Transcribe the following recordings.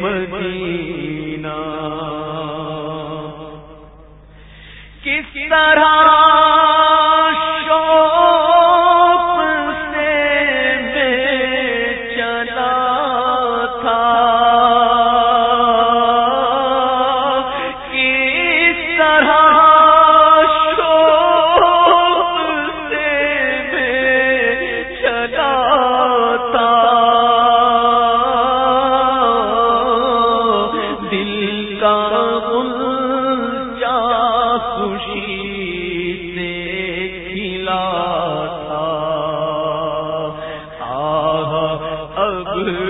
مدینہ۔ کس طرح ہے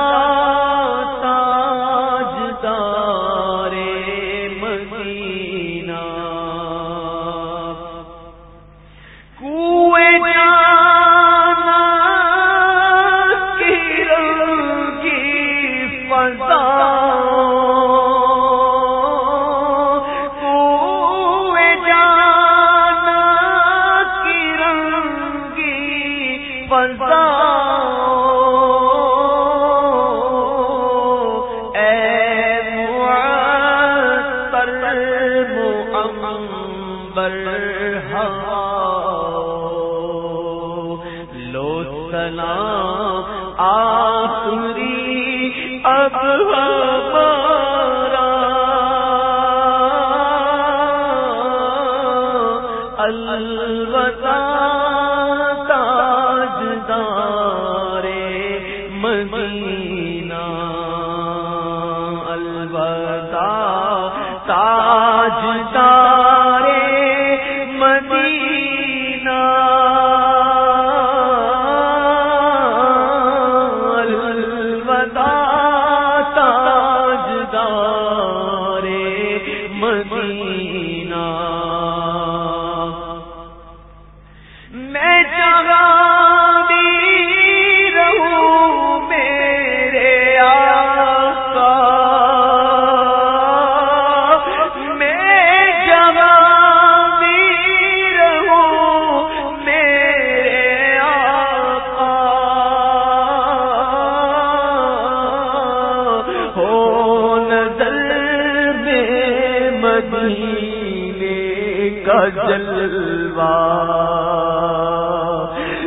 مدینے کا جلوہ۔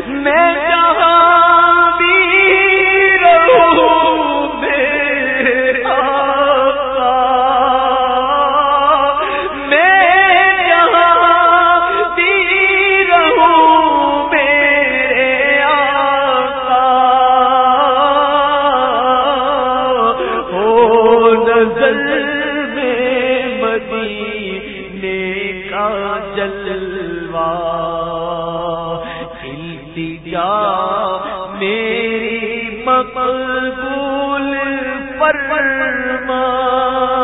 میں جہاں فرما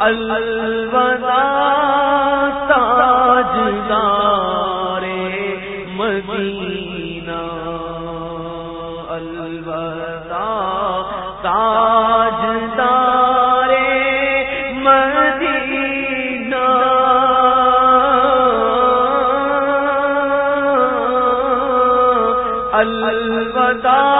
الوداع تاجدار مدینہ۔ الوداع تاجدار مدینہ۔ الوداع